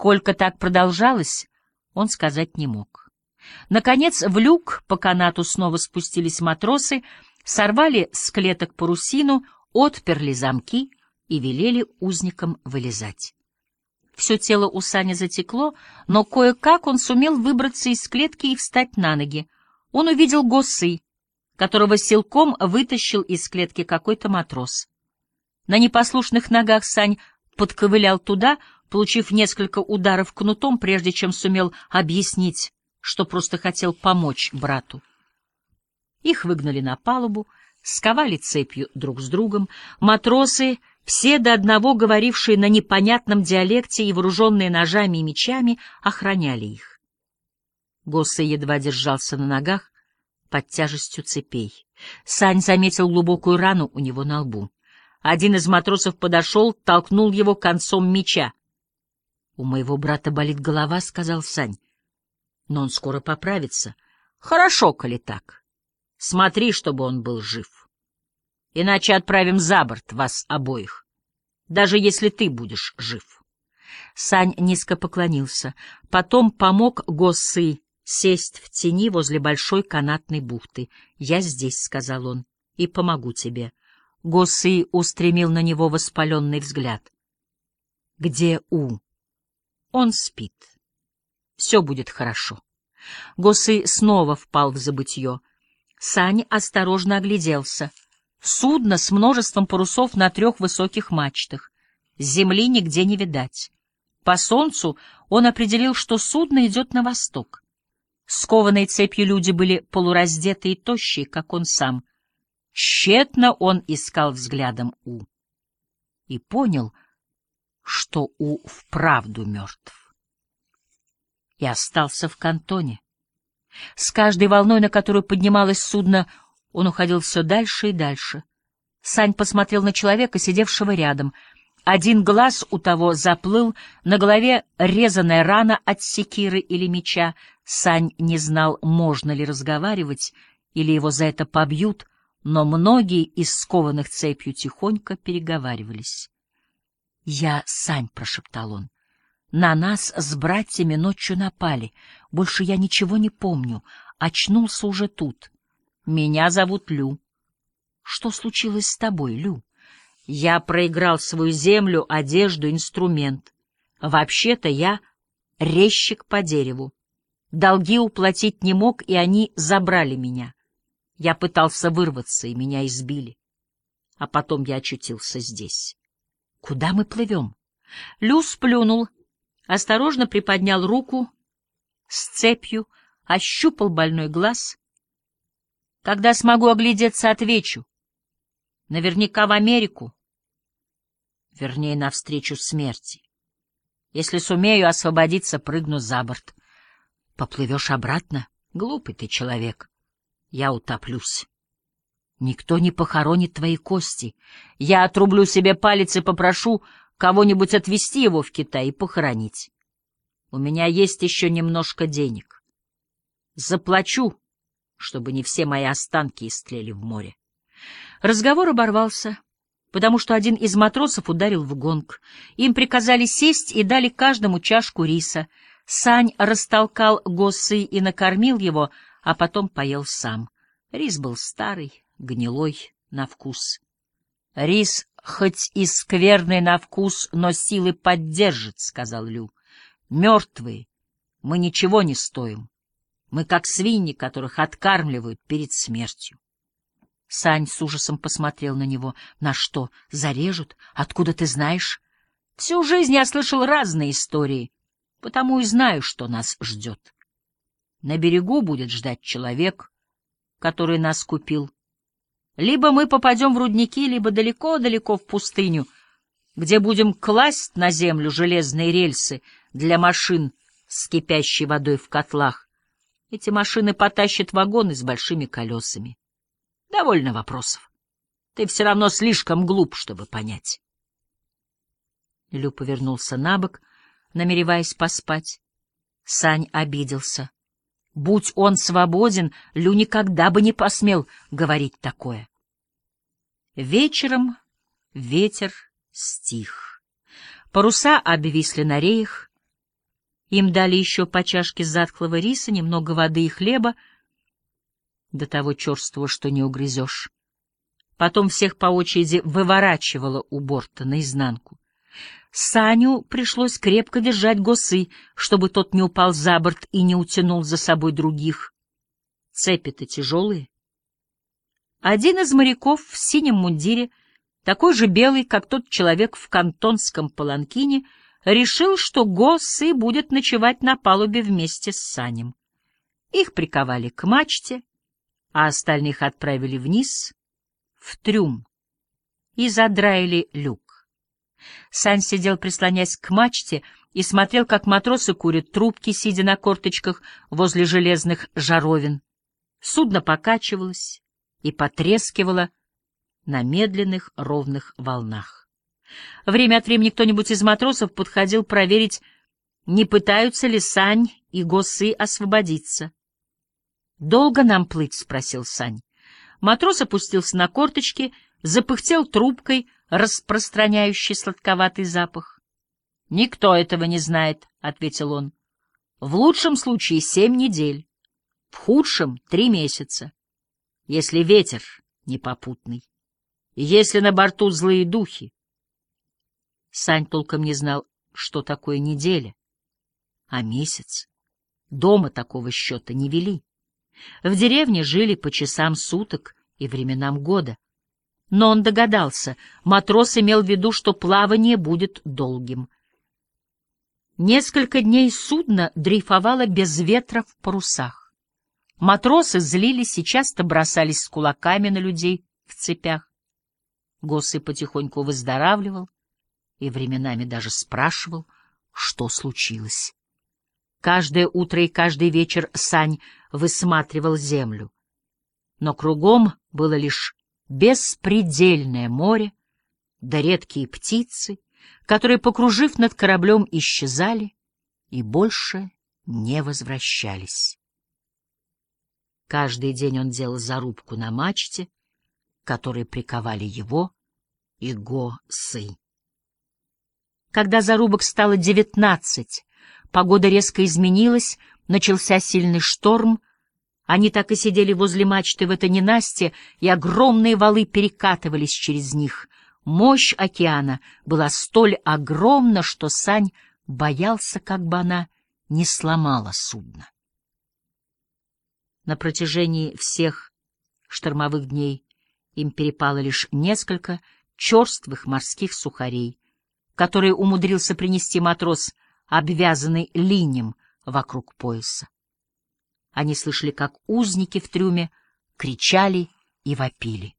Сколько так продолжалось, он сказать не мог. Наконец в люк по канату снова спустились матросы, сорвали с клеток парусину, отперли замки и велели узникам вылезать. Все тело у Сани затекло, но кое-как он сумел выбраться из клетки и встать на ноги. Он увидел Госы, которого силком вытащил из клетки какой-то матрос. На непослушных ногах Сань подковылял туда, получив несколько ударов кнутом, прежде чем сумел объяснить, что просто хотел помочь брату. Их выгнали на палубу, сковали цепью друг с другом. Матросы, все до одного говорившие на непонятном диалекте и вооруженные ножами и мечами, охраняли их. Госса едва держался на ногах под тяжестью цепей. Сань заметил глубокую рану у него на лбу. Один из матросов подошел, толкнул его концом меча. — У моего брата болит голова, — сказал Сань. — Но он скоро поправится. — Хорошо, коли так. Смотри, чтобы он был жив. Иначе отправим за борт вас обоих, даже если ты будешь жив. Сань низко поклонился, потом помог Госсы сесть в тени возле большой канатной бухты. «Я здесь», — сказал он, — «и помогу тебе». Госсы устремил на него воспаленный взгляд. «Где У?» «Он спит. Все будет хорошо». Госы снова впал в забытье. Сань осторожно огляделся. Судно с множеством парусов на трех высоких мачтах. Земли нигде не видать. По солнцу он определил, что судно идет на восток. Скованные цепью люди были полураздеты и тощие, как он сам. Тщетно он искал взглядом У. И понял, что У вправду мертв. И остался в кантоне. С каждой волной, на которую поднималось судно, он уходил все дальше и дальше. Сань посмотрел на человека, сидевшего рядом. Один глаз у того заплыл, на голове резаная рана от секиры или меча. Сань не знал, можно ли разговаривать, или его за это побьют, но многие из скованных цепью тихонько переговаривались. — Я Сань, — прошептал он. На нас с братьями ночью напали. Больше я ничего не помню. Очнулся уже тут. Меня зовут Лю. Что случилось с тобой, Лю? Я проиграл свою землю, одежду, инструмент. Вообще-то я резчик по дереву. Долги уплатить не мог, и они забрали меня. Я пытался вырваться, и меня избили. А потом я очутился здесь. Куда мы плывем? Лю сплюнул осторожно приподнял руку с цепью, ощупал больной глаз. Когда смогу оглядеться, отвечу. Наверняка в Америку. Вернее, навстречу смерти. Если сумею освободиться, прыгну за борт. Поплывешь обратно? Глупый ты человек. Я утоплюсь. Никто не похоронит твои кости. Я отрублю себе палец и попрошу кого-нибудь отвезти его в Китай и похоронить. У меня есть еще немножко денег. Заплачу, чтобы не все мои останки истлели в море. Разговор оборвался, потому что один из матросов ударил в гонг. Им приказали сесть и дали каждому чашку риса. Сань растолкал Госсы и накормил его, а потом поел сам. Рис был старый, гнилой на вкус. Рис хоть и скверный на вкус, но силы поддержит, — сказал Лю. Мертвые. Мы ничего не стоим. Мы как свиньи, которых откармливают перед смертью. Сань с ужасом посмотрел на него. На что? Зарежут? Откуда ты знаешь? Всю жизнь я слышал разные истории, потому и знаю, что нас ждет. На берегу будет ждать человек, который нас купил. Либо мы попадем в рудники, либо далеко-далеко в пустыню, где будем класть на землю железные рельсы для машин с кипящей водой в котлах. Эти машины потащат вагоны с большими колесами. Довольно вопросов. Ты все равно слишком глуп, чтобы понять. Лю повернулся на бок, намереваясь поспать. Сань обиделся. Будь он свободен, Лю никогда бы не посмел говорить такое. Вечером ветер стих. Паруса обвисли на реях, Им дали еще по чашке затхлого риса, немного воды и хлеба, до того черствого, что не угрызешь. Потом всех по очереди выворачивало у борта наизнанку. Саню пришлось крепко держать госы, чтобы тот не упал за борт и не утянул за собой других. Цепи-то тяжелые. Один из моряков в синем мундире, такой же белый, как тот человек в кантонском паланкине, решил, что Госы будет ночевать на палубе вместе с Санем. Их приковали к мачте, а остальных отправили вниз, в трюм, и задраили люк. Сань сидел, прислонясь к мачте, и смотрел, как матросы курят трубки, сидя на корточках возле железных жаровин. Судно покачивалось и потрескивало на медленных ровных волнах. Время от времени кто-нибудь из матросов подходил проверить, не пытаются ли Сань и Госы освободиться. «Долго нам плыть?» — спросил Сань. Матрос опустился на корточки, запыхтел трубкой, распространяющий сладковатый запах. «Никто этого не знает», — ответил он. «В лучшем случае семь недель, в худшем — три месяца, если ветер непопутный, если на борту злые духи». Сань толком не знал, что такое неделя, а месяц. Дома такого счета не вели. В деревне жили по часам суток и временам года. Но он догадался, матрос имел в виду, что плавание будет долгим. Несколько дней судно дрейфовало без ветра в парусах. Матросы злились и часто бросались с кулаками на людей в цепях. Госы потихоньку выздоравливал и временами даже спрашивал, что случилось. Каждое утро и каждый вечер Сань высматривал землю. Но кругом было лишь беспредельное море, да редкие птицы, которые, покружив над кораблем, исчезали и больше не возвращались. Каждый день он делал зарубку на мачте, которой приковали его и Го-сы. Когда зарубок стало девятнадцать, Погода резко изменилась, начался сильный шторм. Они так и сидели возле мачты в это ненастье, и огромные валы перекатывались через них. Мощь океана была столь огромна, что Сань боялся, как бы она не сломала судно. На протяжении всех штормовых дней им перепало лишь несколько черствых морских сухарей, которые умудрился принести матрос обвязанный линем вокруг пояса. Они слышали, как узники в трюме кричали и вопили.